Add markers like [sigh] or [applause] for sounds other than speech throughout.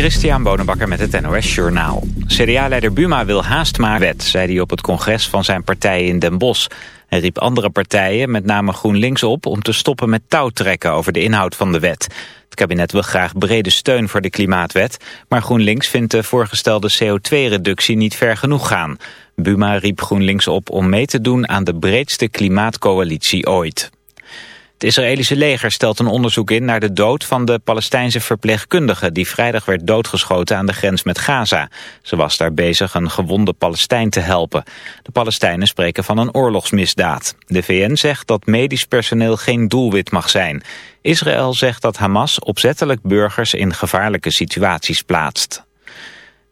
Christian Bonenbakker met het NOS Journaal. CDA-leider Buma wil haast maar wet, zei hij op het congres van zijn partij in Den Bosch. Hij riep andere partijen, met name GroenLinks, op om te stoppen met touwtrekken over de inhoud van de wet. Het kabinet wil graag brede steun voor de klimaatwet, maar GroenLinks vindt de voorgestelde CO2-reductie niet ver genoeg gaan. Buma riep GroenLinks op om mee te doen aan de breedste klimaatcoalitie ooit. Het Israëlische leger stelt een onderzoek in naar de dood van de Palestijnse verpleegkundige die vrijdag werd doodgeschoten aan de grens met Gaza. Ze was daar bezig een gewonde Palestijn te helpen. De Palestijnen spreken van een oorlogsmisdaad. De VN zegt dat medisch personeel geen doelwit mag zijn. Israël zegt dat Hamas opzettelijk burgers in gevaarlijke situaties plaatst.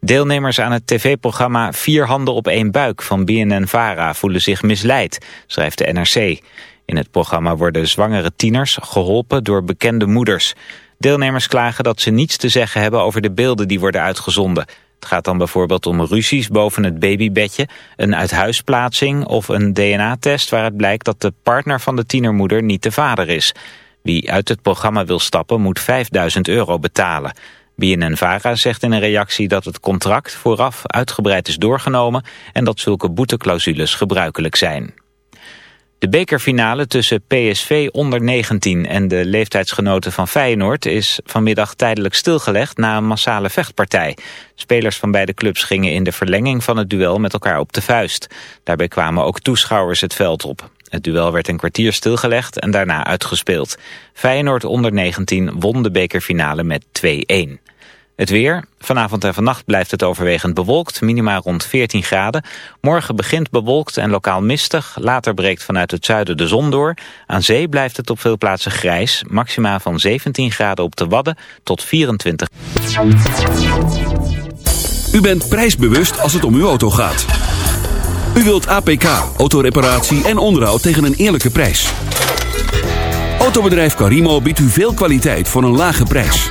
Deelnemers aan het tv-programma Vier Handen op één Buik van BNN-VARA voelen zich misleid, schrijft de NRC. In het programma worden zwangere tieners geholpen door bekende moeders. Deelnemers klagen dat ze niets te zeggen hebben over de beelden die worden uitgezonden. Het gaat dan bijvoorbeeld om ruzies boven het babybedje, een uithuisplaatsing of een DNA-test waaruit blijkt dat de partner van de tienermoeder niet de vader is. Wie uit het programma wil stappen moet 5000 euro betalen. BNN-VARA zegt in een reactie dat het contract vooraf uitgebreid is doorgenomen en dat zulke boeteclausules gebruikelijk zijn. De bekerfinale tussen PSV onder 19 en de leeftijdsgenoten van Feyenoord is vanmiddag tijdelijk stilgelegd na een massale vechtpartij. Spelers van beide clubs gingen in de verlenging van het duel met elkaar op de vuist. Daarbij kwamen ook toeschouwers het veld op. Het duel werd een kwartier stilgelegd en daarna uitgespeeld. Feyenoord onder 19 won de bekerfinale met 2-1. Het weer. Vanavond en vannacht blijft het overwegend bewolkt, minimaal rond 14 graden. Morgen begint bewolkt en lokaal mistig. Later breekt vanuit het zuiden de zon door. Aan zee blijft het op veel plaatsen grijs. Maxima van 17 graden op de Wadden tot 24. U bent prijsbewust als het om uw auto gaat. U wilt APK, autoreparatie en onderhoud tegen een eerlijke prijs. Autobedrijf Carimo biedt u veel kwaliteit voor een lage prijs.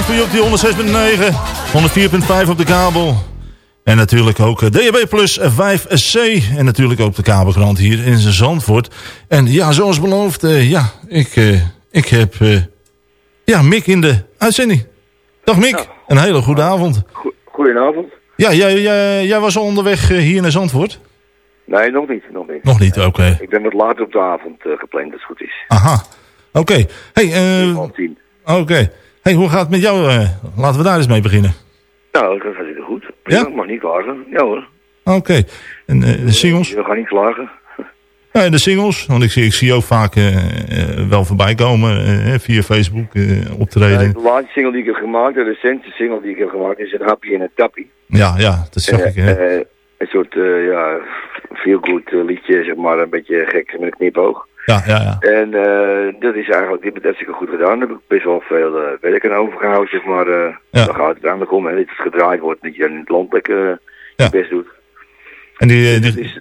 Voor je op die 106.9, 104.5 op de kabel. En natuurlijk ook eh, DHB Plus 5C. En natuurlijk ook de kabelkrant hier in Zandvoort. En ja, zoals beloofd, eh, ja, ik, eh, ik heb eh, ja, Mick in de uitzending. Dag Mick, een hele goede avond. Go- Goedenavond. Ja, jij, jij, jij was al onderweg hier naar Zandvoort? Nee, nog niet. Nog niet. Nog niet, oké. Ik ben wat later op de avond gepland, als het goed is. Aha, oké. Hey, eh, tien. Hey, hoe gaat het met jou? eh? laten we daar eens mee beginnen. Nou, dat gaat zeker goed. Prima, Ja? Ik mag niet klagen. Ja hoor. Oké. En eh, de singles? We gaan niet klagen. [laughs] Ja, de singles. Want ik zie, ik zie ook vaak eh, eh, wel voorbij komen eh, via Facebook eh, optreden. Eh, de laatste single die ik heb gemaakt, de recente single die ik heb gemaakt, is een Happy en een Tappie. Ja, ja, dat zag ik. Eh, hè. eh, een soort, eh, ja, feel-good eh, liedje, zeg maar, een beetje gek met een knipoog. Ja, ja, ja. En eh, dat is eigenlijk, heeft hartstikke goed gedaan. Daar heb ik best wel veel eh, werk aan overgehouden, zeg maar. eh Ja. Dan gaat het uiteindelijk om, hè, dat het gedraaid wordt, dat je in het land lekker Ja. je best doet. En die, Dat die, is,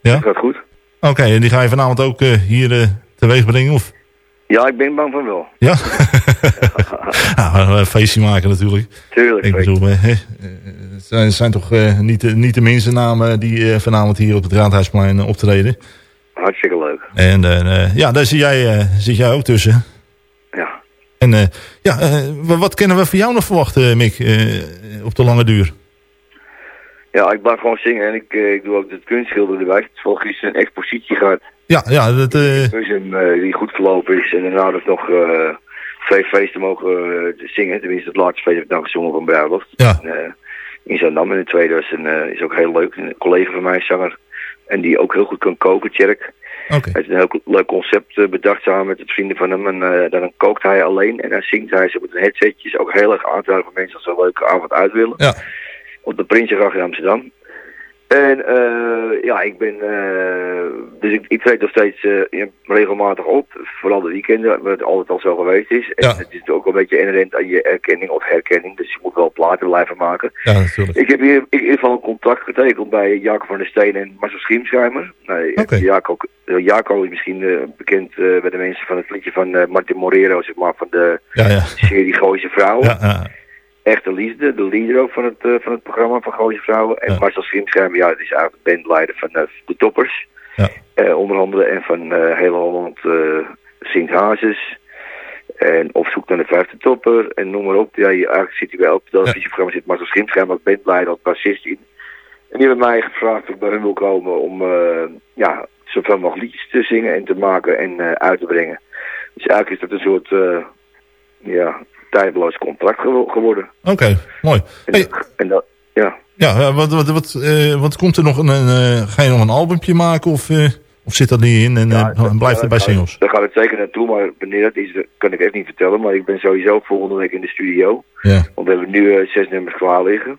ja? dat gaat goed. Oké, en die ga je vanavond ook hier teweeg brengen? Of? Ja, ik ben bang van wel. Ja? [laughs] nou, een feestje maken natuurlijk. Tuurlijk. Ik bedoel, hè, het zijn, zijn toch niet, de, niet de minste namen die eh, vanavond hier op het Raadhuisplein optreden. Hartstikke leuk. En eh, ja, daar zit jij, eh, zit jij ook tussen. Ja. En eh, ja, eh, wa- wat kunnen we van jou nog verwachten, Mick, eh, op de lange duur? Ja, ik blijf gewoon zingen en ik, eh, ik doe ook het kunstschilder erbij. Het is wel gisteren een expositie gehad. Ja, ja, dat, eh, een, eh, die goed verlopen is. En daarna dus nog eh, twee feesten mogen eh, zingen. Tenminste, het laatste feest heb ik dan gezongen van bruiloft. ja, eh, in Zandam. En de tweede was een, eh, is ook heel leuk. Een collega van mij, zanger. En die ook heel goed kan koken, Tjerk. Hij heeft een heel leuk concept eh, bedacht samen met het vrienden van hem. En eh, dan kookt hij alleen en dan zingt hij ze met een headsetje. Is ook heel erg aan te raden voor mensen als ze een leuke avond uit willen. Ja, Op de Prinsengracht in Amsterdam. En eh, ja, ik ben... eh, dus ik, ik treed nog steeds eh, regelmatig op. Vooral de weekenden, wat altijd al zo geweest is. En Ja. het is ook een beetje inherent aan je erkenning of herkenning. Dus je moet wel platen blijven maken. ja, natuurlijk. Ik heb hier in ieder geval een contract getekend bij Jaco van der Steen en Marcel Schiemschijmer. Nee. Jaco, Jaco is misschien bekend bij de mensen van het liedje van Martin Morero, zeg maar, van de Ja, ja. serie Gooise Vrouwen. Ja, ja. Echte liefde, de leader ook van het, eh, van het programma van Gooise Vrouwen. En Ja. Marcel Schiemschijmer, ja, dat is eigenlijk de bandleider van eh, de Toppers. Ja. Eh, onder andere en van Hele Holland Sint Hazes. En op zoek naar de vijfde topper. En noem maar op. Ja, eigenlijk zit hij bij elk televisieprogramma. Zit Marcel Schimpscherm als bandleider, als bassist in. En die hebben mij gevraagd of ik bij hun wil komen om ja, zoveel mogelijk liedjes te zingen en te maken en uit te brengen. Dus eigenlijk is dat een soort ja, tijdloos contract gewo- geworden. Oké, mooi. En, dat, ja. ja, eh, wat, wat, wat, eh, wat komt er nog? Een, eh, ga je nog een albumpje maken of, of zit dat niet in en Ja, en blijft het bij singles? Daar gaat het zeker naartoe, maar wanneer dat is, dat kan ik echt niet vertellen. Maar ik ben sowieso volgende week in de studio. Ja, Want we hebben nu zes nummers klaar liggen.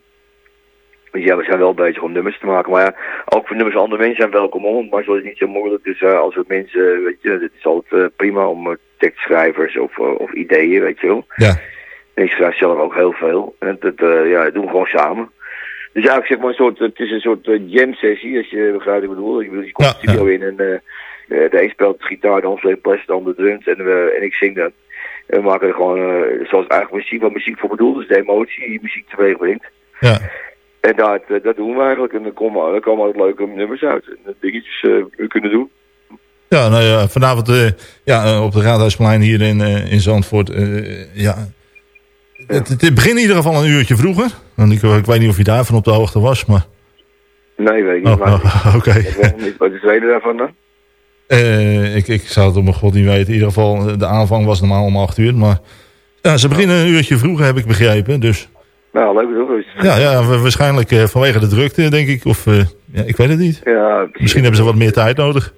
Ja, we zijn wel bezig om nummers te maken. Maar ja, ook voor nummers andere mensen zijn welkom om. Maar zo is het niet zo moeilijk. Dus eh, als we mensen, eh, weet je, het is altijd eh, prima om tekstschrijvers of, of ideeën, weet je wel. ja, En ik schrijf zelf ook heel veel. En dat, ja, dat doen we gewoon samen. Dus eigenlijk zeg maar een soort, het is een soort eh, jam sessie, als je begrijpt wat ik bedoel. Je, komt Ja, de studio in en de een speelt gitaar, de ander speelt plas, de ander drums en, we en ik zing dan. En we maken er gewoon, zoals eigenlijk muziek, wat muziek voor bedoeld is, de emotie die muziek teweeg brengt. ja. En dat, eh, dat doen we eigenlijk. En dan komen, dan komen altijd leuke nummers uit. En dat dingetjes eh, we kunnen doen. Ja, nou ja, vanavond eh, ja, eh, op de Raadhuisplein hier in, eh, in Zandvoort. eh, ja. Het, het begint in ieder geval een uurtje vroeger. Want ik, ik weet niet of je daarvan op de hoogte was, maar... Nee, weet ik niet. Oh, oh, [laughs] Oké. Wat is de tweede daarvan dan? Eh, ik, ik zou het op mijn god niet weten. In ieder geval, eh, de aanvang was normaal om acht uur. Maar ja, ze beginnen een uurtje vroeger, heb ik begrepen. Dus Nou, leuk toch? Dus, ja, ja wa- waarschijnlijk eh, vanwege de drukte, denk ik. Of eh, ja, ik weet het niet. ja. Misschien hebben ze wat meer tijd nodig.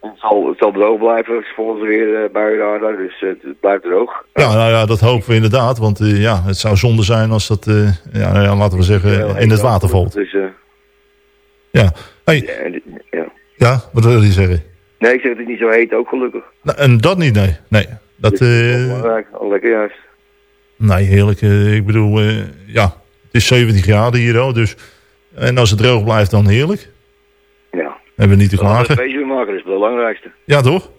Het zal, het zal droog blijven. Het volgens weer uh, buien dus het blijft droog. Ja, nou ja, dat hopen we inderdaad. Want ja, het zou zonde zijn als dat, ja, nou ja, laten we zeggen, in het water valt. Dus, Ja. Hey, ja, ja. wat wil je zeggen? Nee, ik zeg het is niet zo heet, ook gelukkig. Nou, en dat niet, nee. Nee, dat, Dus dat is. Al lekker juist. Nee heerlijk. eh, ik bedoel, eh, ja, het is 17 graden hier al. Dus, en als het droog blijft, dan heerlijk. Ja. Hebben we niet te we klagen. een feestje maken, dat is het belangrijkste. Ja, toch?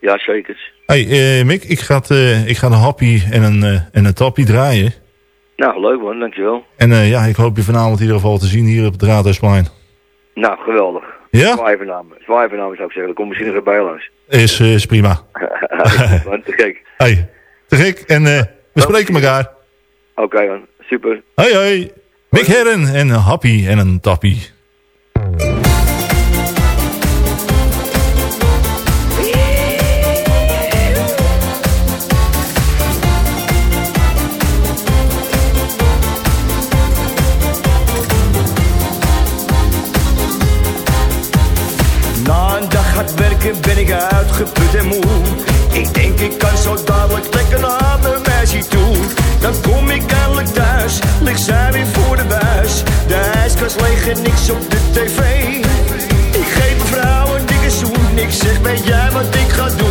Ja, zeker. Hey, eh, Mick, ik ga, het, ik ga een happy en een, en een tappie draaien. Nou, leuk man, dankjewel. En ja, ik hoop je vanavond in ieder geval te zien hier op het Raadhuisplein. Nou, geweldig. Ja? Zwaaivernamen. Zwaaivernamen zou ik zeggen. Komt misschien nog bij langs. Is, is prima. [laughs] Te gek. Hey, te gek. En we spreken elkaar. Oké man, super. Hoi, hoi. Mick Herren en een happy en een tappie. Na een dag hard werken ben ik uitgeput en moe. Ik denk ik kan zo naar mijn meisje toe. Dan kom ik eindelijk thuis, ligt zij weer voor de buis. De ijskast leeg en niks op de tv. Ik geef mevrouw een dikke zoen. Ik zeg, weet jij wat ik ga doen?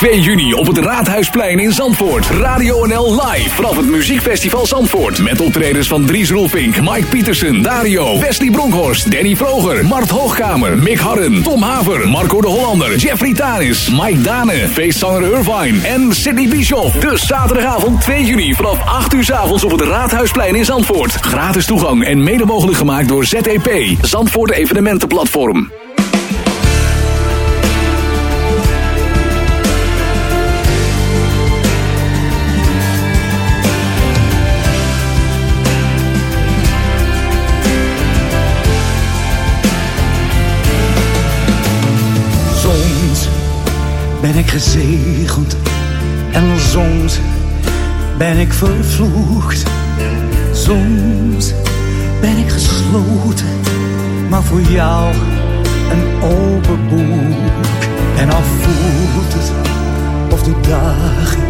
2 juni op het Raadhuisplein in Zandvoort. Radio NL live vanaf het Muziekfestival Zandvoort. Met optredens van Dries Roelvink, Mike Pietersen, Dario, Wesley Bronkhorst, Danny Vroger, Mart Hoogkamer, Mick Harren, Tom Haver, Marco de Hollander, Jeffrey Tanis, Mike Dane, feestzanger Irvine en Sidney Bischoff. Dus zaterdagavond 2 juni vanaf 8 uur s avonds op het Raadhuisplein in Zandvoort. Gratis toegang en mede mogelijk gemaakt door ZEP, Zandvoort Evenementenplatform. Gezegend en soms ben ik vervloekt. Soms ben ik gesloten, maar voor jou een open boek. En al voelt het of de dagen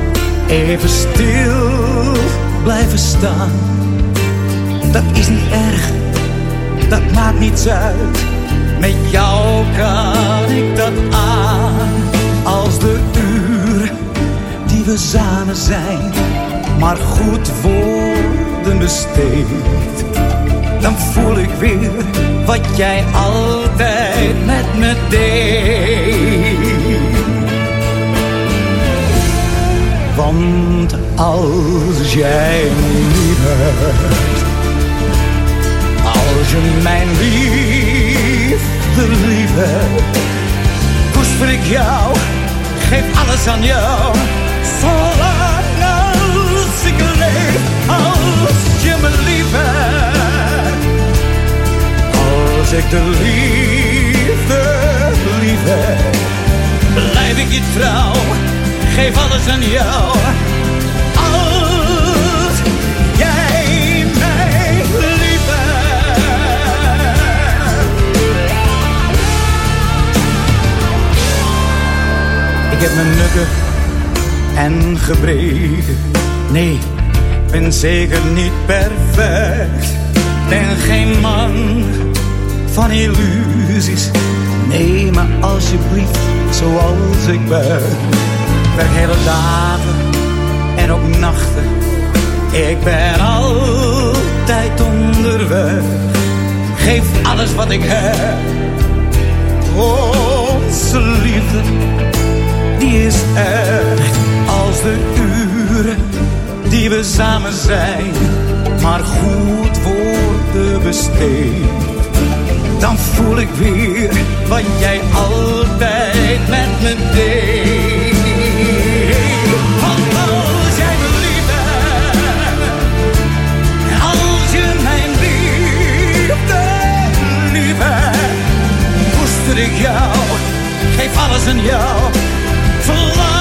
even stil blijven staan. Dat is niet erg, dat maakt niets uit. Met jou kan ik dat aan we samen zijn, maar goed worden besteed. Dan voel ik weer wat jij altijd met me deed. Want als jij hebt, als je mijn liefde lief hebt, koester ik jou, geef alles aan jou. Als ik de liefde lief blijf ik je trouw, geef alles aan jou. Als jij mij lief. Ik heb mijn nukken en gebreken. Nee, ben zeker niet perfect. Ben geen man van illusies. Nee, maar alsjeblieft, zoals ik ben. Werk hele dagen en ook nachten. Ik ben altijd onderweg. Geef alles wat ik heb. Onze liefde die is echt als de uren die we samen zijn, maar goed worden besteed. Dan voel ik weer wat jij altijd met me deed. Want als jij me lief hebt, als je mijn liefde lief hebt, koester ik jou, geef alles aan jou. Zolang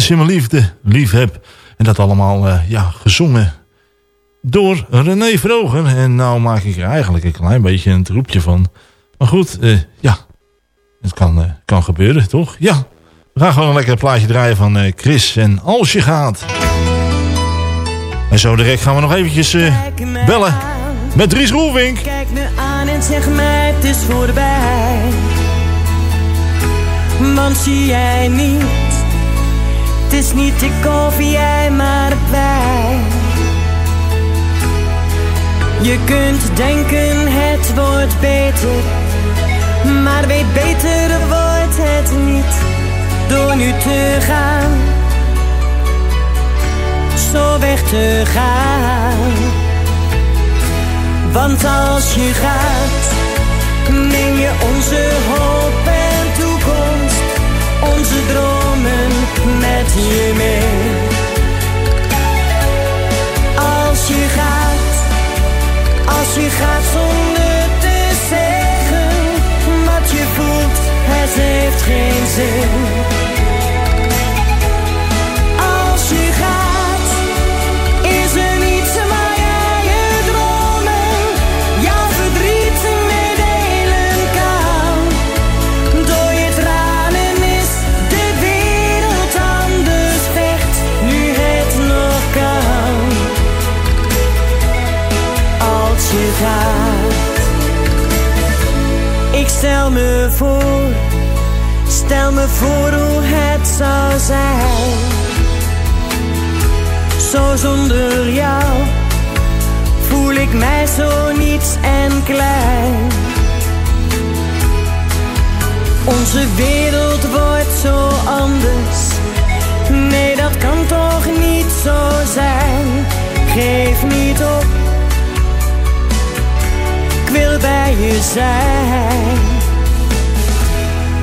Als je me liefde lief hebt. En dat allemaal eh, ja, gezongen door René Vrogen. En nou maak ik er eigenlijk een klein beetje een troepje van. Maar goed, eh, ja. Het kan, eh, kan gebeuren, toch? Ja. We gaan gewoon een lekker plaatje draaien van Chris. En als je gaat. En zo direct gaan we nog eventjes bellen met Dries Roelvink. Kijk me aan en zeg mij het is voorbij. Want zie jij niet, het is niet ik of jij, maar wij. Je kunt denken het wordt beter, maar weet beter wordt het niet door nu te gaan. Zo weg te gaan. Want als je gaat, neem je onze hoop met je mee. Als je gaat, als je gaat zonder te zeggen wat je voelt, het heeft geen zin. Stel me voor hoe het zou zijn. Zo zonder jou voel ik mij zo niets en klein. Onze wereld wordt zo anders. Nee, dat kan toch niet zo zijn. Geef niet op. Ik wil bij je zijn.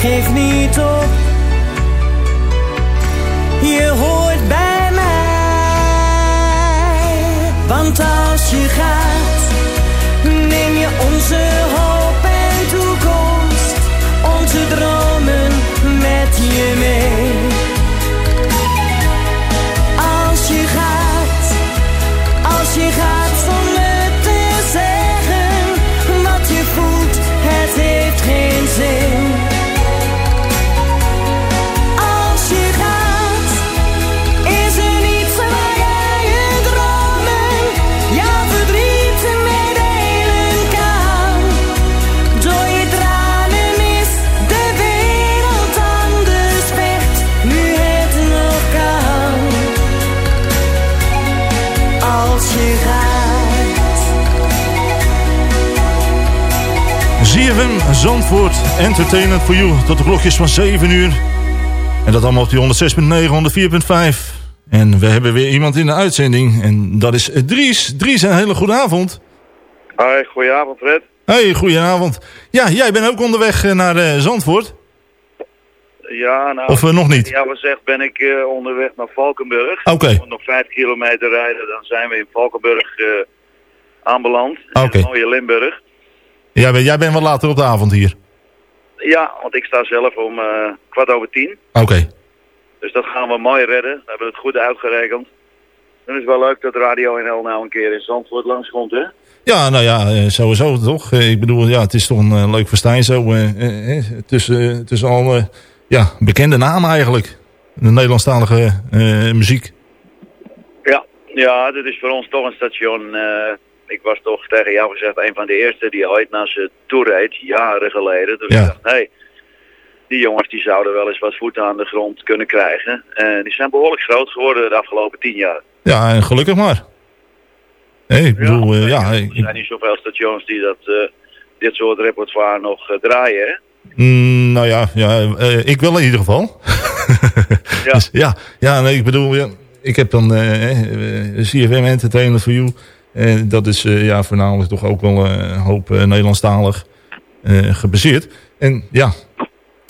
Geef niet op. Zandvoort, Entertainment for You. Tot de klokjes van 7 uur. En dat allemaal op die 106.9, 104.5. En we hebben weer iemand in de uitzending. En dat is Dries. Dries, een hele goede avond. Hoi, goedenavond Fred. Hey, goedenavond. Ja, jij bent ook onderweg eh, naar eh, Zandvoort. Ja, nou, Of, eh, nog niet? Ja, wat zegt, ben ik onderweg naar Valkenburg. Oké. Moeten Nog vijf kilometer rijden, dan zijn we in Valkenburg aanbeland. In Oké. het mooie Limburg. Ja, ben- jij bent wat later op de avond hier. Ja, want ik sta zelf om eh, kwart over tien. Oké. Dus dat gaan we mooi redden. We hebben het goed uitgerekend. En het is wel leuk dat Radio NL nou een keer in Zandvoort langskomt, hè? Ja, nou ja, eh, sowieso toch. Eh, Ik bedoel, ja, het is toch een leuk festijn zo. eh, eh, eh, tussen, tussen al eh, ja, bekende namen eigenlijk. De Nederlandstalige eh, muziek. Ja, ja, dit is voor ons toch een station. eh, ik was toch tegen jou gezegd een van de eerste die ooit naar zijn tour reed, jaren geleden. Dus Ja. ik dacht, hey, die jongens die zouden wel eens wat voeten aan de grond kunnen krijgen. En die zijn behoorlijk groot geworden de afgelopen tien jaar. Ja, en gelukkig maar. Hey, ik bedoel, eh, ja, Er zijn niet zoveel stations die dat, eh, dit soort repertoire nog eh, draaien, hè? mm, nou ja, ja ik wel in ieder geval. [laughs] Ja. Dus, ja, ja nee, ik bedoel, ja, ik heb dan CFM Entertainment for You. En dat is eh, ja, voornamelijk toch ook wel eh, een hoop eh, Nederlandstalig gebaseerd. En ja,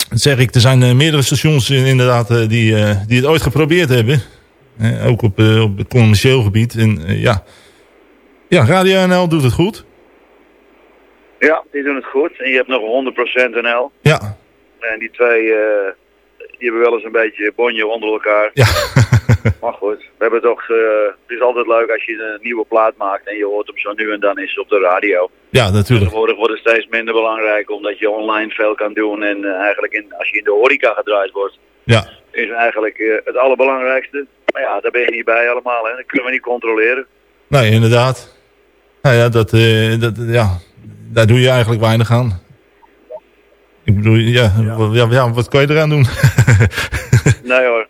dat zeg ik, er zijn meerdere stations in- inderdaad die, die het ooit geprobeerd hebben. Ook op, op het commercieel gebied. En ja. ja, Radio NL doet het goed. Ja, die doen het goed. En je hebt nog 100% NL. Ja, En die twee, eh, die hebben wel eens een beetje bonje onder elkaar. ja. [laughs] [laughs] Maar goed, we hebben toch, eh, het is altijd leuk als je een nieuwe plaat maakt en je hoort hem zo nu en dan eens op de radio. ja, natuurlijk. Tegenwoordig wordt het steeds minder belangrijk omdat je online veel kan doen en eh, eigenlijk in, als je in de horeca gedraaid wordt, Ja, is eigenlijk eh, het allerbelangrijkste. Maar ja, daar ben je niet bij allemaal hè, dat kunnen we niet controleren. nee, inderdaad. Nou ja, dat, eh, dat, ja, daar doe je eigenlijk weinig aan. Ik bedoel, ja, ja, ja wat kan je eraan doen? [laughs] Nee hoor,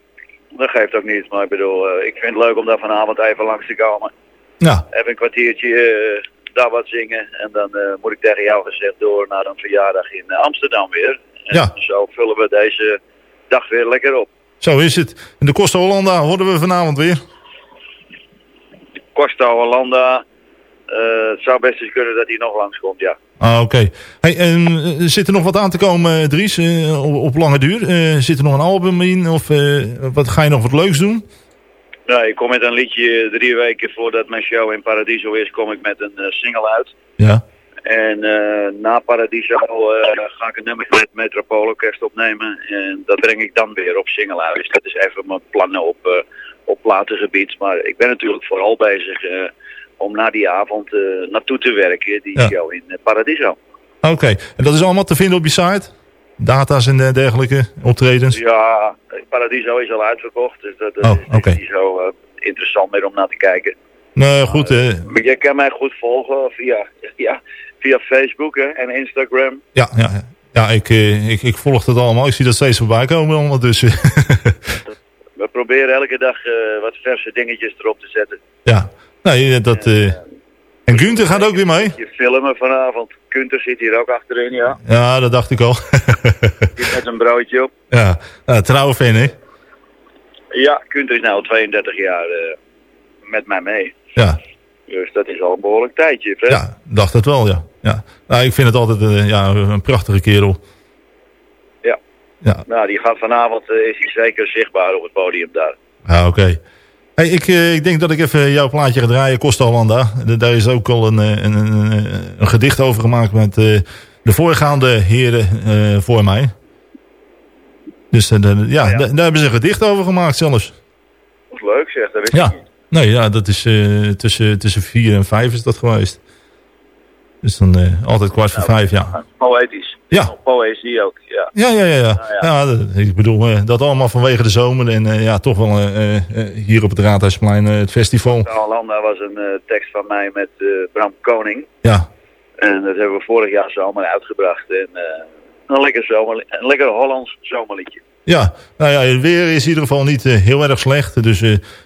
dat geeft ook niet. Maar ik bedoel, eh, ik vind het leuk om daar vanavond even langs te komen. ja, Even een kwartiertje eh, daar wat zingen en dan eh, moet ik tegen jou gezegd door naar een verjaardag in Amsterdam weer. En Ja. zo vullen we deze dag weer lekker op. Zo is het. En de Costa Hollanda horen we vanavond weer. Costa Hollanda. het zou best eens kunnen dat hij nog langskomt, ja. Ah, oké. Hey, eh, zit er nog wat aan te komen, eh, Dries, eh, op, op lange duur? Eh, zit er nog een album in? Of wat, ga je nog wat leuks doen? Nou, ik kom met een liedje drie weken voordat mijn show in Paradiso is, kom ik met een single uit. Ja. En na Paradiso ga ik een nummer met Metropoolorkest opnemen. En dat breng ik dan weer op single uit. Dus dat is even mijn plannen op, op platengebied. Maar ik ben natuurlijk vooral bezig om na die avond eh, naartoe te werken. Die Ja. show in eh, Paradiso. Oké. En dat is allemaal te vinden op je site? Data's en eh, dergelijke optredens? Ja, Paradiso is al uitverkocht. Dus dat, dat Oh, is niet zo interessant meer om naar te kijken. Nee, goed. eh, Maar jij kan mij goed volgen via, [laughs] ja, via Facebook hè, en Instagram. ja, ja, ja. ja ik, ik, ik volg het allemaal. Ik zie dat steeds voorbij komen allemaal. Dus [laughs] We proberen elke dag wat verse dingetjes erop te zetten. ja. Nee, eh, dat... eh, En Gunther gaat ook weer mee? Je filmen vanavond. Kunter zit hier ook achterin, ja. Ja, dat dacht ik al. [laughs] Zit met een broodje op. ja, nou, trouwe fan, hè? Ja, Kunter is nou 32 jaar eh, met mij mee. Ja, Dus dat is al een behoorlijk tijdje, Fred. ja, dacht het wel, ja. ja. Nou, ik vind het altijd eh, ja, een prachtige kerel. Ja. Ja. Nou, die gaat vanavond, is hij zeker zichtbaar op het podium daar. Ja, oké. Hey, ik, eh, ik denk dat ik even jouw plaatje ga draaien, Costa Hollanda. Da- Daar is ook al een, eh, een, een, een, een gedicht over gemaakt met eh, de voorgaande heren voor mij. Dus de- ja, ja. da- daar hebben ze een gedicht over gemaakt zelfs. Is leuk zeg, dat wist Ja, ik niet. nee, ja, dat is tussen, tussen vier en vijf is dat geweest. Dus dan altijd kwart voor vijf, ja. Poëtisch. Ja. Poëzie ook, ja. Ja, ja, ja. ja. Nou ja. ja dat- ik bedoel, eh, dat allemaal vanwege de zomer. En eh, ja, toch wel eh, hier op het Raadhuisplein het festival. Hollanda was een tekst van mij met Bram Koning. Ja, En dat hebben we vorig jaar zomer uitgebracht. En een, lekker zomer, een lekker Hollands zomerliedje. ja. Nou ja, het weer is in ieder geval niet heel erg slecht. Dus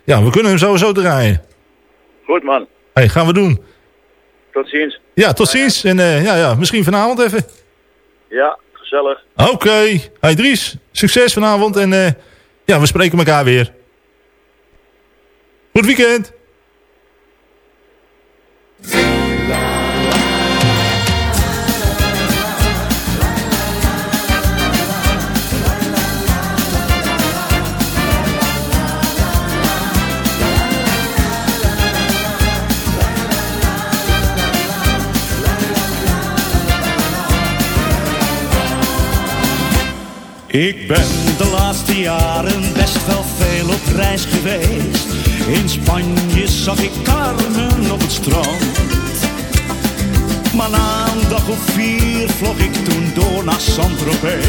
ja, we kunnen hem sowieso draaien. Goed man, Hey, gaan we doen. tot ziens. Ja, tot ziens. En ja, ja, misschien vanavond even. Ja, gezellig. Oké. Hey Dries, succes vanavond. En eh, ja, we spreken elkaar weer. Goed weekend. Ik ben de laatste jaren best wel veel op reis geweest. In Spanje zag ik Carmen op het strand. Maar na een dag of vier vlog ik toen door naar Saint-Tropez.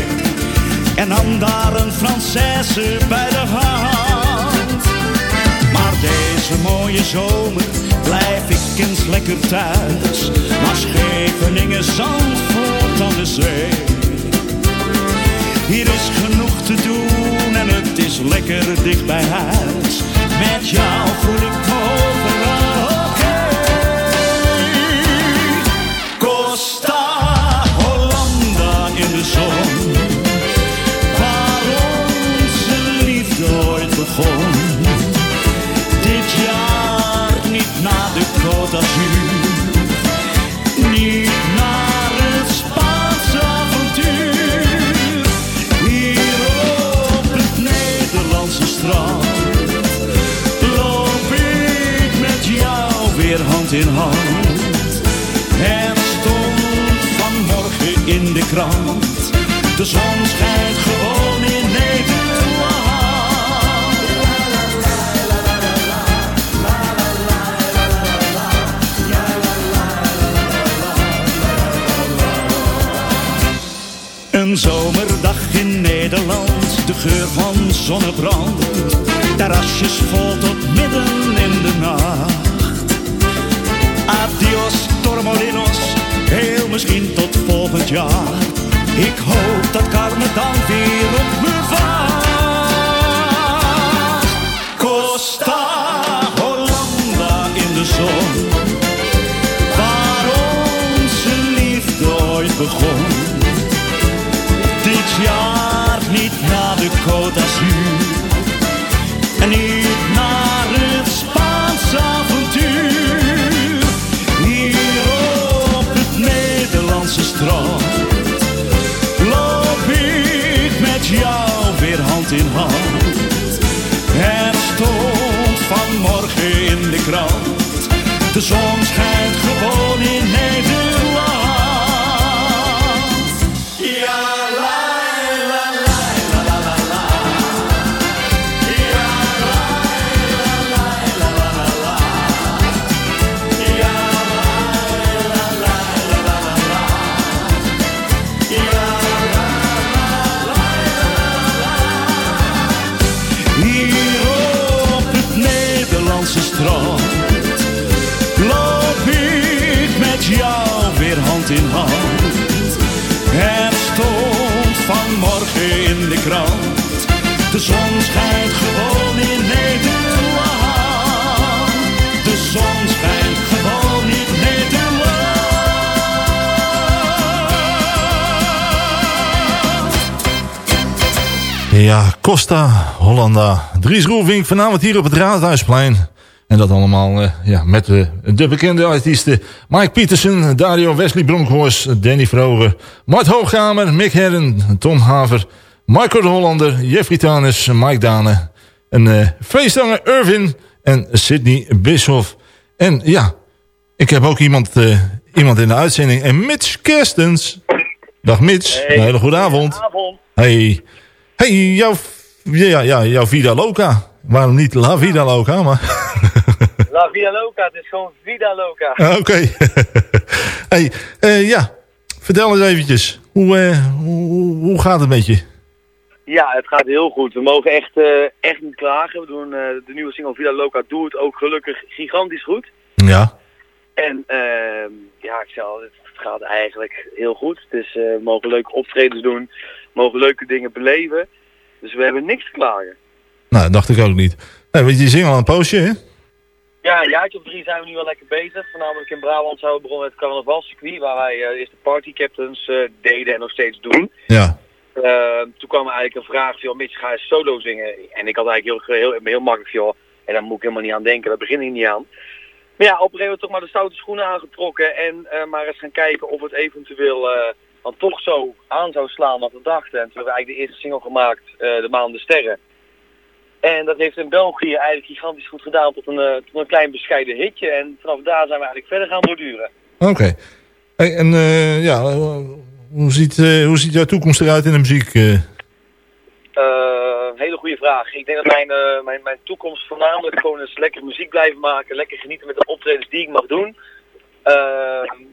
En nam daar een Française bij de hand. Maar deze mooie zomer blijf ik eens lekker thuis. Maar Scheveningen, Zandvoort aan de zee. Hier is genoeg te doen en het is lekker dicht bij huis. Met jou voel ik De zon schijnt gewoon in Nederland. Een zomerdag in Nederland, de geur van zonnebrand. Terrasjes vol tot midden in de nacht. Adios, Tormolinos, heel misschien tot volgend jaar. Ik hoop dat Carmen dan weer op me wacht. hand in hand. Het stond vanmorgen in de krant. De zon Ja, Costa Hollanda. Dries Roelvink vanavond hier op het Raadhuisplein. En dat allemaal eh, ja, met de, de bekende artiesten Mike Peterson, Dario Wesley Bronkhorst, Danny Vroger, Mart Hoogkamer, Mick Herren, Tom Haver, Marco de Hollander, Jeffrey Tanis, Mike Dane, en eh feestzanger Irvin en Sydney Bischoff. En ja, ik heb ook iemand, eh, iemand in de uitzending. En Mitch Kerstens. Dag Mitch, een hele goede avond. Avond. Hey, hey jouw, ja, ja, jouw Vida Loca. Waarom niet La Vida Loca, maar... [laughs] La Vida Loca, het is gewoon Vida Loca. Ah, Oké. [laughs] hey, eh, ja, vertel eens eventjes. Hoe, eh, hoe, hoe gaat het met je? Ja, het gaat heel goed. We mogen echt, eh, echt niet klagen. We doen de nieuwe single Vida Loca doet het ook gelukkig gigantisch goed. Ja. En ehm, ja, ik zei al, het gaat eigenlijk heel goed. Dus we mogen leuke optredens doen, mogen leuke dingen beleven. Dus we hebben niks te klagen. Nou, dacht ik ook niet. Nee, want je zingt al een poosje, hè? Ja, een jaartje of drie zijn we nu wel lekker bezig. Voornamelijk in Brabant zijn we begonnen met het carnavalcircuit, waar wij eh, eerst de party captains eh, deden en nog steeds doen. Ja. Eh, toen kwam eigenlijk een vraag van, joh, Mitch, ga je solo zingen? En ik had eigenlijk heel, heel, heel makkelijk joh, en daar moet ik helemaal niet aan denken, daar begin ik niet aan. Maar ja, op een gegeven moment toch maar de stoute schoenen aangetrokken en eh, maar eens gaan kijken of het eventueel eh, dan toch zo aan zou slaan wat we dachten. En toen hebben we eigenlijk de eerste single gemaakt, eh, De Maan de Sterren. En dat heeft in België eigenlijk gigantisch goed gedaan tot een, eh, tot een klein bescheiden hitje. En vanaf daar zijn we eigenlijk verder gaan borduren. Oké. Hey, en eh, ja, hoe ziet, hoe ziet jouw toekomst eruit in de muziek? een hele goede vraag. Ik denk dat mijn, mijn, mijn toekomst voornamelijk gewoon is lekker muziek blijven maken. Lekker genieten met de optredens die ik mag doen.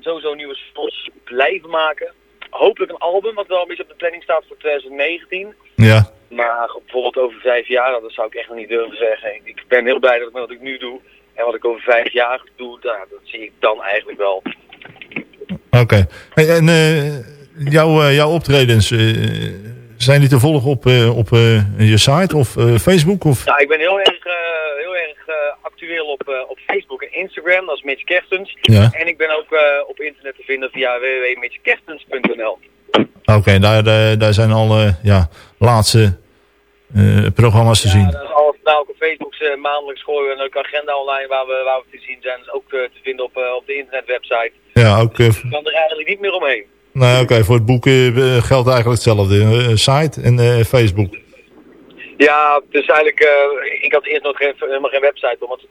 Sowieso nieuwe spots blijven maken. Hopelijk een album, wat wel een beetje op de planning staat voor 2019. Ja. Maar bijvoorbeeld over vijf jaar, nou, dat zou ik echt nog niet durven zeggen. Ik- ben heel blij dat ik met wat ik nu doe. En wat ik over vijf jaar doe, nou, dat zie ik dan eigenlijk wel. Oké. En eh, jouw, eh, jouw optredens, eh, zijn die te volgen op, op je site of Facebook? Of? Nou, ik ben heel erg, eh, heel erg eh, actueel op, eh, op Facebook en Instagram, dat is Mitch Kerstens. Ja. En ik ben ook eh, op internet te vinden via www.mitchkerstens.nl. Oké, daar, daar, daar zijn alle ja, laatste eh, programma's te zien. Dat is alles nou ook op Facebook eh, maandelijks gooien we een leuke agenda online waar we, waar we te zien zijn. Dat is ook te vinden op, op de internetwebsite. Ja, ook. Ik kan er eigenlijk niet meer omheen. nou, oké, voor het boek eh, geldt eigenlijk hetzelfde. site en Facebook. Ja, dus eigenlijk, eh, ik had eerst nog geen, helemaal geen website, want het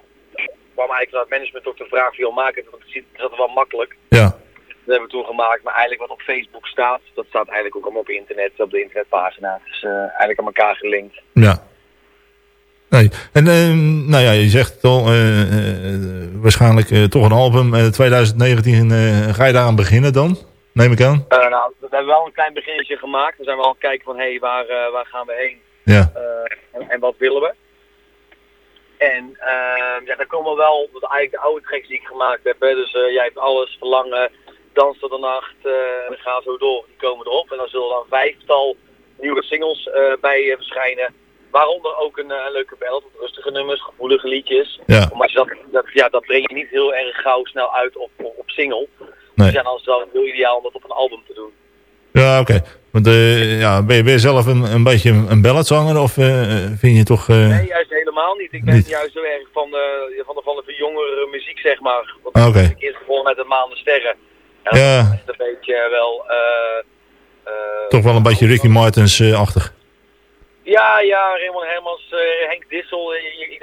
kwam eigenlijk vanuit management ook de vraag van, maak het, want het is wel makkelijk. Ja. Dat hebben we toen gemaakt, maar eigenlijk wat op Facebook staat, dat staat eigenlijk ook allemaal op internet, op de internetpagina. Dus eigenlijk aan elkaar gelinkt. Ja. Nee. En eh, nou ja, je zegt het al, eh, waarschijnlijk toch een album. Eh, 2019 eh, ga je daaraan beginnen dan? Neem ik aan. Nou, we hebben wel een klein beginnetje gemaakt. We zijn wel aan het kijken van, hé, hey, waar, waar gaan we heen? Ja. Eh, en, en wat willen we? En eh, ja, daar komen wel wat eigenlijk de oude tracks die ik gemaakt heb. Hè. Dus eh, jij hebt alles, verlangen, dans tot de nacht eh, en gaan zo door. Die komen erop. En dan zullen er dan vijftal nieuwe singles bij verschijnen. Waaronder ook een, een leuke belt, rustige nummers, gevoelige liedjes. Ja. Maar als je dat, dat, ja, dat breng je niet heel erg gauw snel uit op, op, op single. Nee. Dus ja, dan is het wel heel ideaal om dat op een album te doen. Ja, oké. Want eh, ja, ben, je, ben je zelf een, een beetje een, balladzanger of eh, vind je toch... eh, Nee, juist helemaal niet. Ik ben Niet. juist heel erg van de, van de, van de jongere muziek, zeg maar. Want Ah, oké. ik eerst begonnen met de Maanden Sterren. En Ja. dat is een beetje wel... toch wel een beetje Ricky Martins-achtig. Ja, ja, Raymond Hermans, Henk Dissel.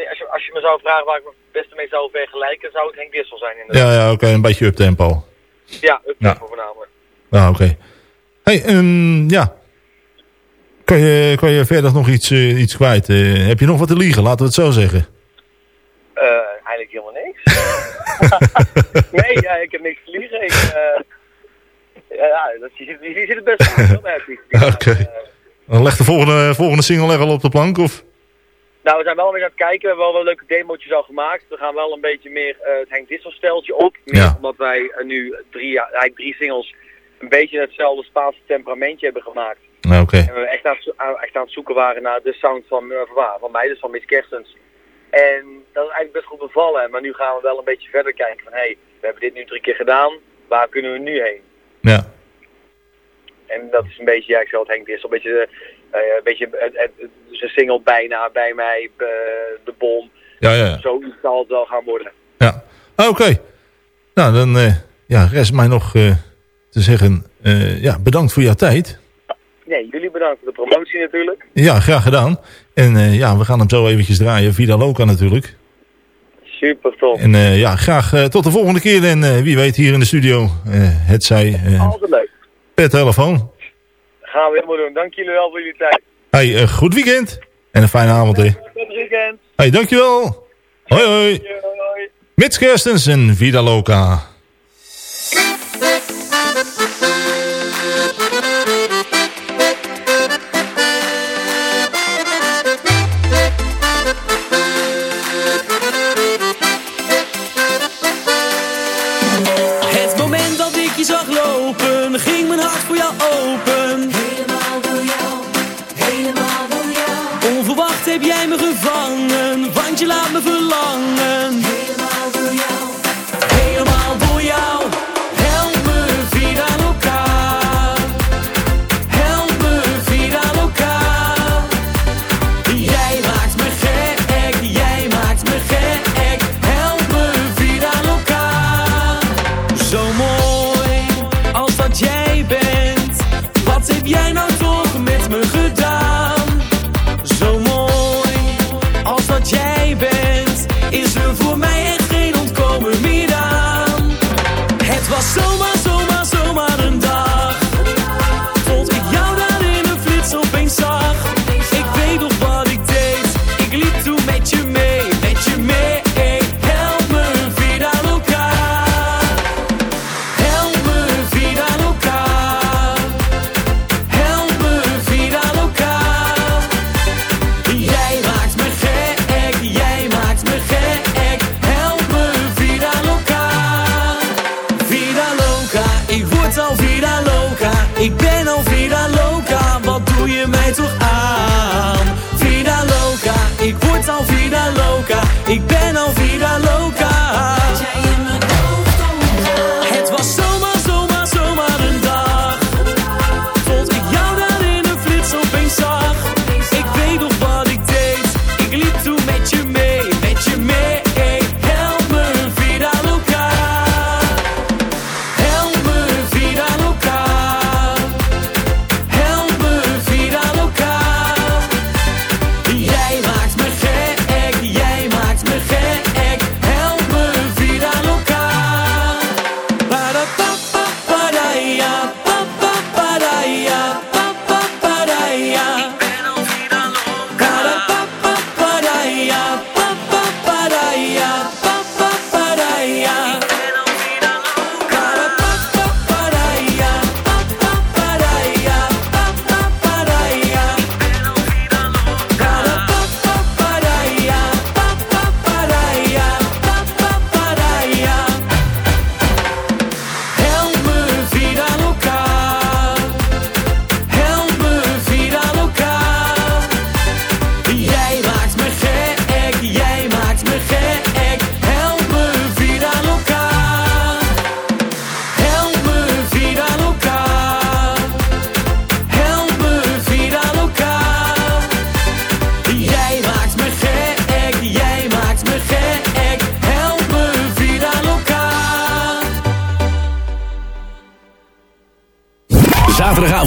als, je, als je me zou vragen waar ik me het beste mee zou vergelijken, zou het Henk Dissel zijn inderdaad. Ja, ja oké, een beetje uptempo. Ja, up Ja. voornamelijk. Nou, oké. Hey, ehm, ja. Kan je, kan je verder nog iets, eh, iets kwijt? Eh, heb je nog wat te liegen, laten we het zo zeggen. Eh, eigenlijk helemaal niks. [laughs] nee, ja, ik heb niks te liegen. Ik, ja, dat, je, zit- je zit het best die- [laughs] Oké. Dan leg de volgende, volgende single er al op de plank, of? Nou, we zijn wel beetje aan het kijken. We hebben wel wel leuke demo's al gemaakt. We gaan wel een beetje meer het Henk Dissel steltje op. Meer Ja. omdat wij nu drie, eigenlijk drie singles een beetje hetzelfde Spaanse temperamentje hebben gemaakt. Nou, oké. En we echt aan, het zo- echt aan het zoeken waren naar de sound van, eh, van, mij, dus van Mitch Kerstens. En dat is eigenlijk best goed bevallen. Maar nu gaan we wel een beetje verder kijken van... hé, hey, we hebben dit nu drie keer gedaan. Waar kunnen we nu heen? Ja. En dat is een beetje, ja, ik zal het Henk Dissel, een beetje, eh, een beetje het, het, het- zijn single bijna bij mij, de bom. Ja, ja, ja. Zoiets zal het wel gaan worden. Ja. Ah, Oké. Nou, dan eh, ja, rest mij nog te zeggen... eh, ja, bedankt voor jouw tijd. Nee, jullie bedankt voor de promotie natuurlijk. Ja, graag gedaan. En eh, ja, we gaan hem zo eventjes draaien. Vida Loca natuurlijk. Super tof. En eh, ja, graag tot de volgende keer. En wie weet hier in de studio. het zij Altijd leuk. per telefoon. Gaan we helemaal doen. Dank jullie wel voor jullie tijd. Hey, goed weekend. En een fijne avond, hè. Tot weekend. Hey, dankjewel. Hoi, hoi. Hoi. Mits Kerstens en Vida Loca. Me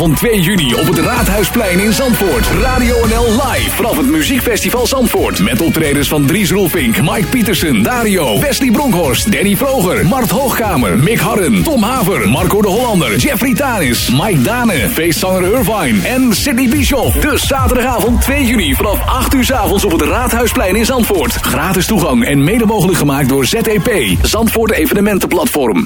Zaterdagavond 2 juni op het Raadhuisplein in Zandvoort. Radio NL live vanaf het Muziekfestival Zandvoort. Met optredens van Dries Roelvink, Mike Pietersen, Dario, Wesley Bronkhorst, Danny Vroger, Mart Hoogkamer, Mick Harren, Tom Haver, Marco de Hollander, Jeffrey Tanis, Mike Dane, feestzanger Irvine en Sidney Bischoff. Dus zaterdagavond 2 juni vanaf 8 uur s avonds op het Raadhuisplein in Zandvoort. Gratis toegang en mede mogelijk gemaakt door ZEP, Zandvoort Evenementenplatform.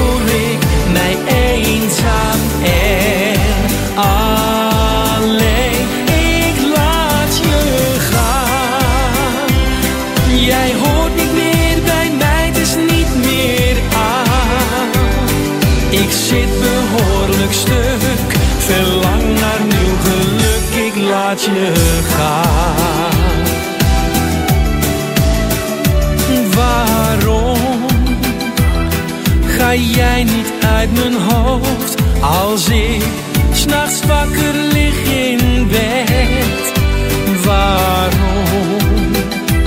Voel ik mij eenzaam en alleen. Ik laat je gaan. Jij hoort niet meer bij mij, het is niet meer aan. Ik zit behoorlijk stuk, verlang naar nieuw geluk, ik laat je gaan. Niet uit mijn hoofd als ik s'nachts wakker lig in bed? Waarom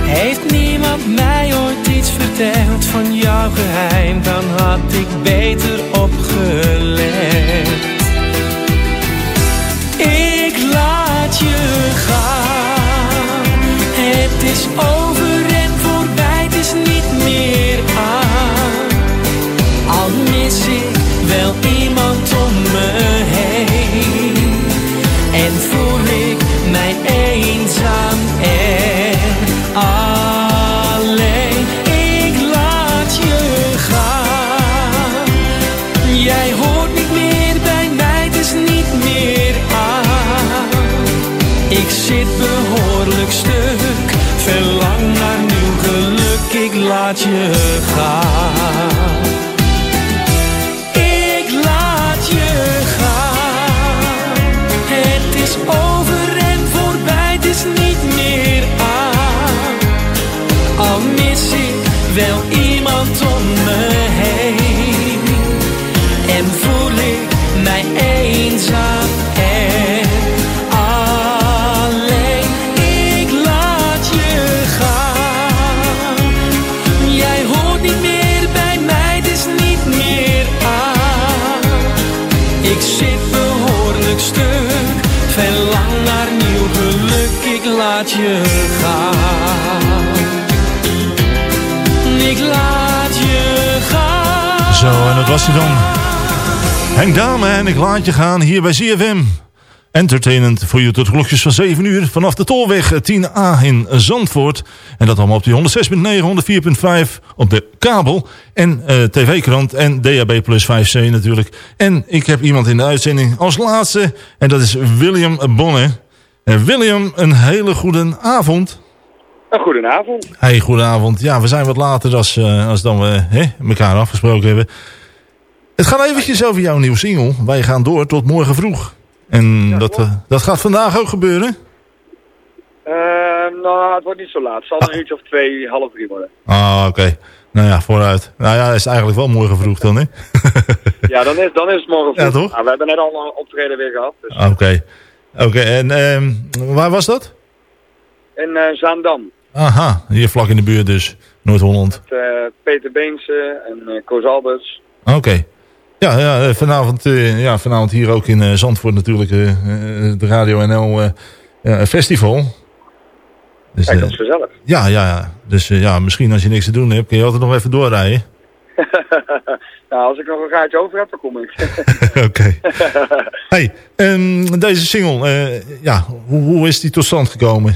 heeft niemand mij ooit iets verteld van jouw geheim? Dan had ik beter opgelet. Ik laat je gaan. Het is over was hij dan. Henk Dame en ik laat je gaan hier bij ZFM. Entertainment voor je tot klokjes van 7 uur vanaf de Tolweg 10A in Zandvoort. En dat allemaal op die 106.9, 104.5 op de kabel. En eh, tv-krant en DAB plus 5C natuurlijk. En ik heb iemand in de uitzending als laatste. En dat is William Bonne. En William, een hele goede avond. Een goedenavond. Hey, goedenavond. Ja, we zijn wat later als, eh, als dan we hè, elkaar afgesproken hebben. Het gaat eventjes over jouw nieuwe single. Wij gaan door tot morgen vroeg. En dat, eh, dat gaat vandaag ook gebeuren? Eh, nou, het wordt niet zo laat. Het zal een uurtje of twee, half drie worden. Ah, oké. Nou ja, vooruit. Nou ja, is eigenlijk wel morgen vroeg dan, hè? [laughs] ja, dan is, dan is het morgen Ja, vroeg. toch? Ah, we hebben net al een optreden weer gehad. Dus Ah, Oké. Oké, en ehm, waar was dat? in eh, Zaandam. Aha, hier vlak in de buurt dus. Noord-Holland. Met Peter Beense en Koos Alberts. Oké. Ja, ja eh, vanavond, eh, ja, vanavond hier ook in eh, Zandvoort natuurlijk de Radio NL festival. Dus, Kijk, dat is gezellig. ja, ja, ja. Dus ja, misschien als je niks te doen hebt, kun je altijd nog even doorrijden. [laughs] nou, als ik nog een gaatje over heb, dan kom ik. [laughs] Oké. [laughs] Hey, ehm, deze single, ja, hoe, hoe is die tot stand gekomen?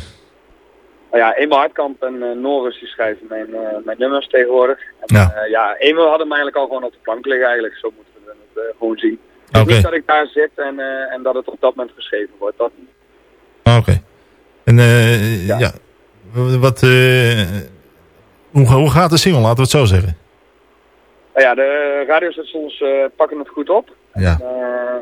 Nou ja, Emil Hartkamp en eh, Norris die schrijven mijn, mijn nummers tegenwoordig. En, Ja. ja. ja, Emil had hem eigenlijk al gewoon op de plank liggen eigenlijk. Zo eh, gewoon zien. Dus niet dat ik daar zit en, eh, en dat het op dat moment geschreven wordt. Dat niet. Oké. En eh, ja, w- wat, eh, hoe, hoe gaat de single, laten we het zo zeggen? Nou ja, de radiostations eh, pakken het goed op. Ja. Eh,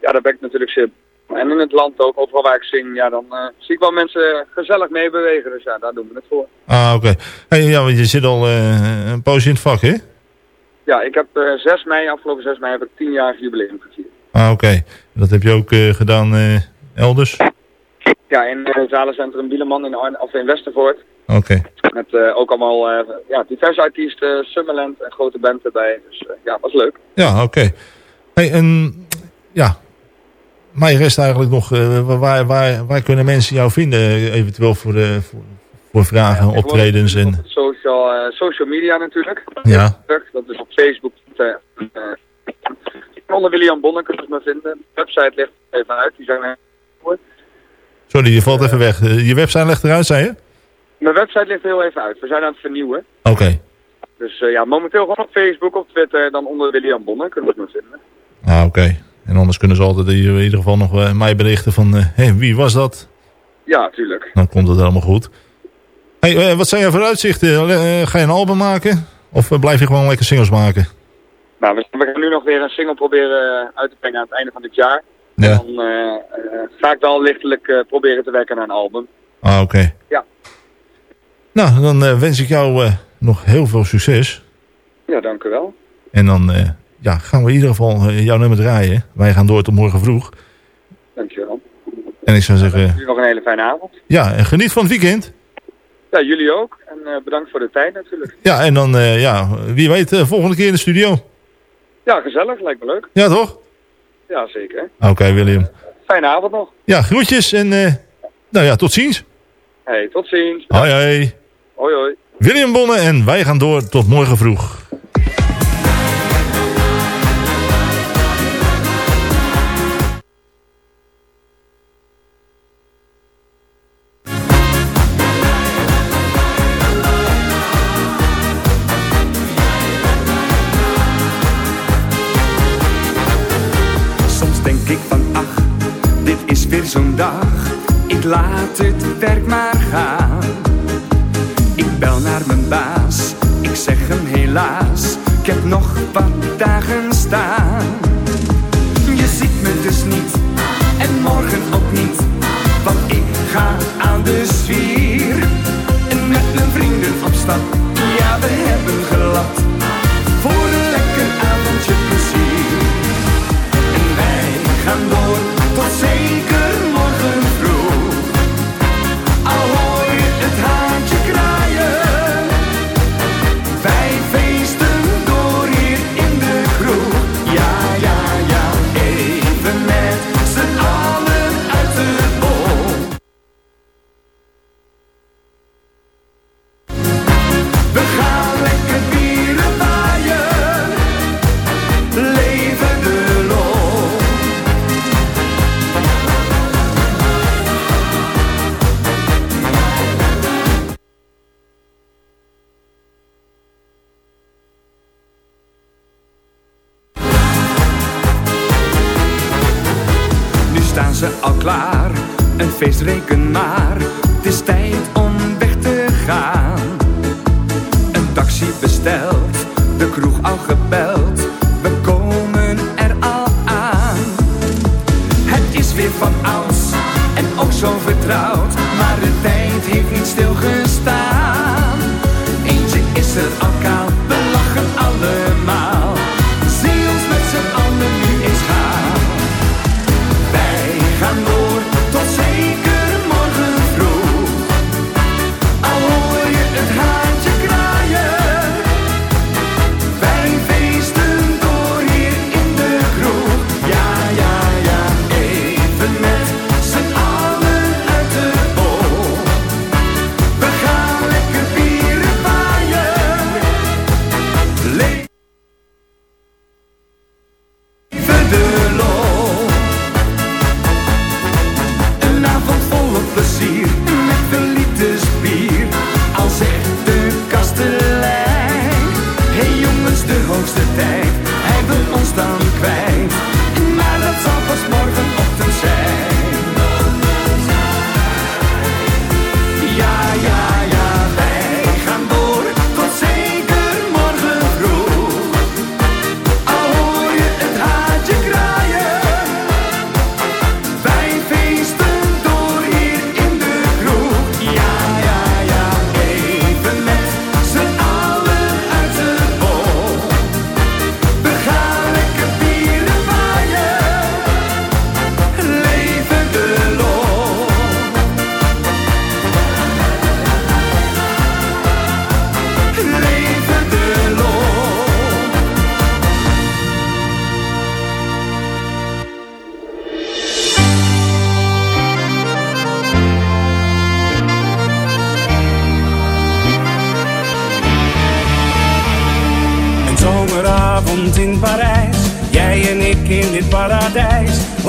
ja, daar ben ik natuurlijk zeer... En in het land ook, overal waar ik zing, ja, dan eh, zie ik wel mensen gezellig meebewegen. Dus ja, daar doen we het voor. Ah, oké. Hey, ja, want je zit al eh, een poosje in het vak, hè? Ja, ik heb eh 6 mei, afgelopen 6 mei, heb ik 10 jaar jubileum gevierd. Ah, oké. Dat heb je ook eh, gedaan eh, elders? Ja, in het zalencentrum Bieleman in, Arn of in Westervoort. Oké. Met eh, ook allemaal eh, ja, diverse artiesten, Summerland en grote band erbij. Dus eh, ja, was leuk. Ja, oké. Hey, en ja, mij rest eigenlijk nog, eh, waar, waar, waar kunnen mensen jou vinden, eh, eventueel voor, eh, voor, voor vragen, optredens en... Social, eh, social media natuurlijk. Ja. Dat is op Facebook. eh, eh, onder William Bonne kunnen ze me vinden. De website ligt even uit. Die zijn er voor. Sorry, je valt even weg. Je website legt eruit, zei je? Mijn website ligt heel even uit. We zijn aan het vernieuwen. Oké. Dus ja, momenteel gewoon op Facebook, op Twitter, dan onder William Bonne kunnen ze me vinden. Ah, oké. En anders kunnen ze altijd in ieder geval nog mij berichten van, hé, wie was dat? Ja, tuurlijk. Dan komt het helemaal goed. Hey, eh, wat zijn jouw vooruitzichten? Eh, ga je een album maken? Of eh, blijf je gewoon lekker singles maken? Nou, we, we gaan nu nog weer een single proberen uit te brengen aan het einde van dit jaar. Ja. En dan eh, ga ik wel lichtelijk proberen te werken naar een album. Ah, oké. Ja. Nou, dan wens ik jou nog heel veel succes. Ja, dank u wel. En dan ja, gaan we in ieder geval jouw nummer draaien. Wij gaan door tot morgen vroeg. Dank je wel. En ik zou zeggen, Jullie nog een hele fijne avond. ja, en geniet van het weekend. Ja, jullie ook. En eh, bedankt voor de tijd natuurlijk. Ja, en dan, eh, ja, wie weet, eh, volgende keer in de studio. Ja, gezellig. Lijkt me leuk. Ja, toch? Ja, zeker. Oké, William. Fijne avond nog. Ja, groetjes en nou ja, tot ziens. Hey, tot ziens. Hoi, hoi. Hoi, hoi. William Bonne en wij gaan door tot morgen vroeg. Laat het werk maar gaan. Ik bel naar mijn baas, ik zeg hem helaas. Ik heb nog wat dagen staan. Je ziet me dus niet, een feest reken maar. Het is tijd om weg te gaan. Een taxi besteld, de kroeg al gebeld.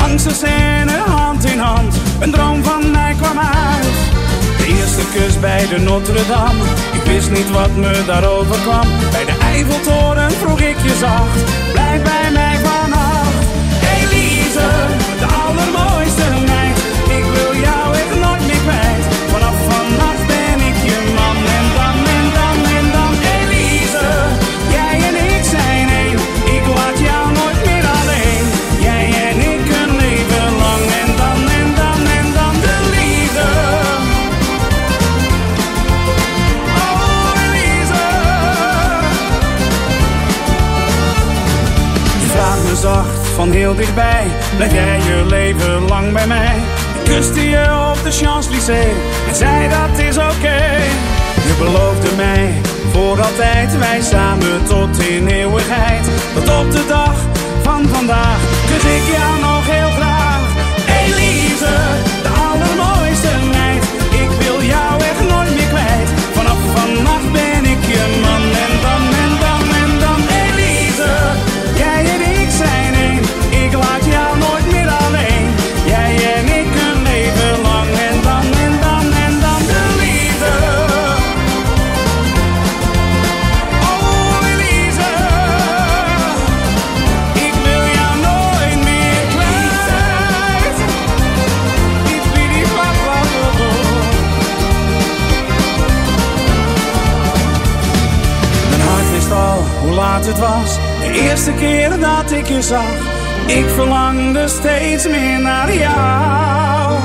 Langs de Seine, hand in hand. Een droom van mij kwam uit. De eerste kus bij de Notre Dame. Ik wist niet wat me daarover kwam. Bij de Eiffeltoren vroeg ik je zacht. Blijf bij mij vannacht. Elise, zacht van heel dichtbij. Blijf jij je leven lang bij mij? Ik kuste je op de Champs-Élysées en zei dat is oké. Je beloofde mij voor altijd, wij samen tot in eeuwigheid. Tot op de dag van vandaag kus ik jou nog heel graag. Elise, het was. De eerste keer dat ik je zag. Ik verlangde steeds meer naar jou.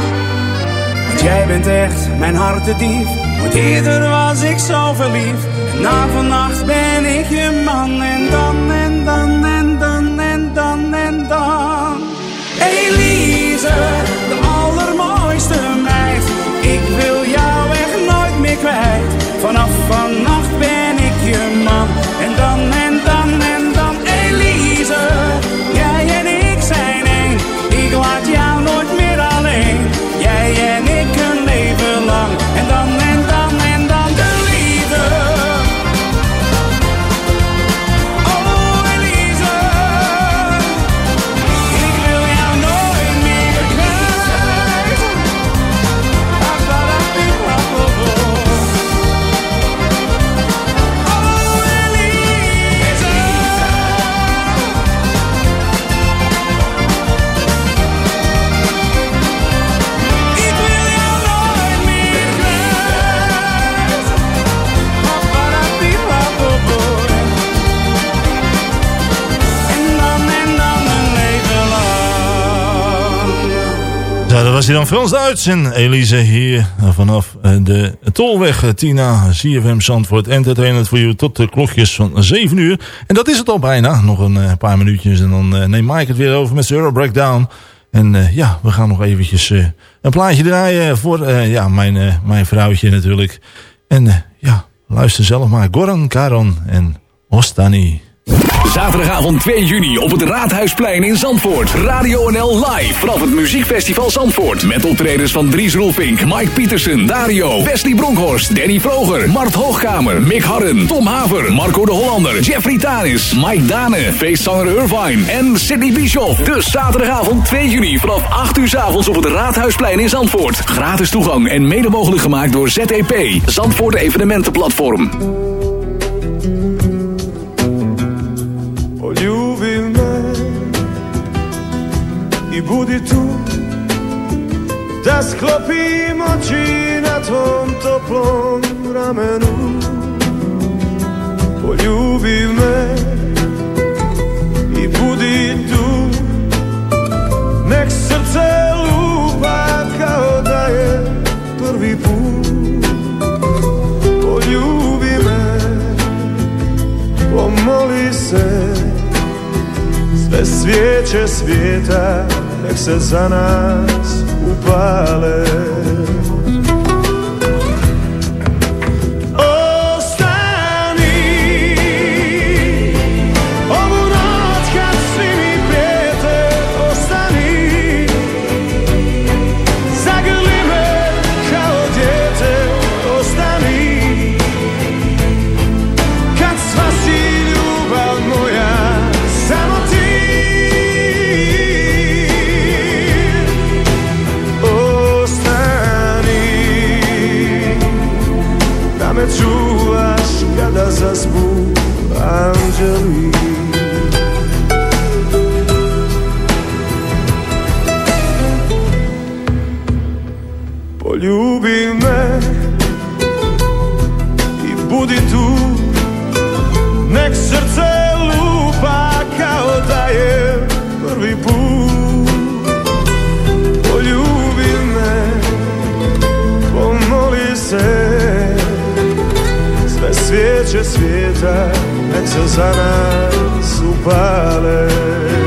Want jij bent echt mijn hartedief. Want eerder was ik zo verliefd. En na vannacht ben ik je man. En dan, was hij dan Frans Duits en Elise hier eh, vanaf eh, de Tolweg eh, Tina, CFM Zandvoort Entertainment voor u tot de klokjes van 7 uur. En dat is het al bijna, nog een paar minuutjes en dan neemt Mike het weer over met zijn Euro Breakdown. En ja, we gaan nog eventjes een plaatje draaien voor ja, mijn, mijn vrouwtje natuurlijk. En ja, luister zelf maar. Goran, Karon en Ostani. Zaterdagavond 2 juni op het Raadhuisplein in Zandvoort. Radio NL live vanaf het Muziekfestival Zandvoort. Met optredens van Dries Roelvink, Mike Pietersen, Dario, Wesley Bronkhorst, Danny Vroger, Mart Hoogkamer, Mick Harren, Tom Haver, Marco de Hollander, Jeffrey Tanis, Mike Dane, feestzanger Irvine en Sidney Bischoff. Dus zaterdagavond 2 juni vanaf 8 uur 's avonds op het Raadhuisplein in Zandvoort. Gratis toegang en mede mogelijk gemaakt door ZEP, Zandvoort Evenementenplatform. I budi tu Da sklopimo oči na tvom toplom ramenu. Poljubi me i budi tu. Nek srce lupa kao da je prvi put. Poljubi me pomoli se. Sve svijeće svijeta nek se za nas glazbu anđeli. Poljubi me i budi tu, nek srce lupa kao da je света, как сазана с упалой.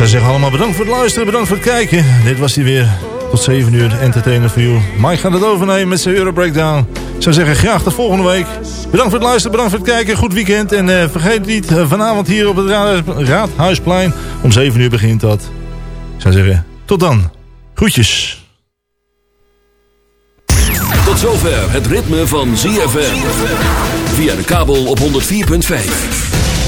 Zou zeggen allemaal bedankt voor het luisteren, bedankt voor het kijken. Dit was hij weer. Tot 7 uur, entertainer voor you. Mike gaat het overnemen met zijn Euro Breakdown. Ik zou zeggen, graag tot volgende week. Bedankt voor het luisteren, bedankt voor het kijken. Goed weekend. En eh, vergeet niet, eh, vanavond hier op het Ra- Raadhuisplein. Om 7 uur begint dat. Ik zou zeggen, tot dan. Groetjes. Tot zover het ritme van ZFM. Via de kabel op 104.5.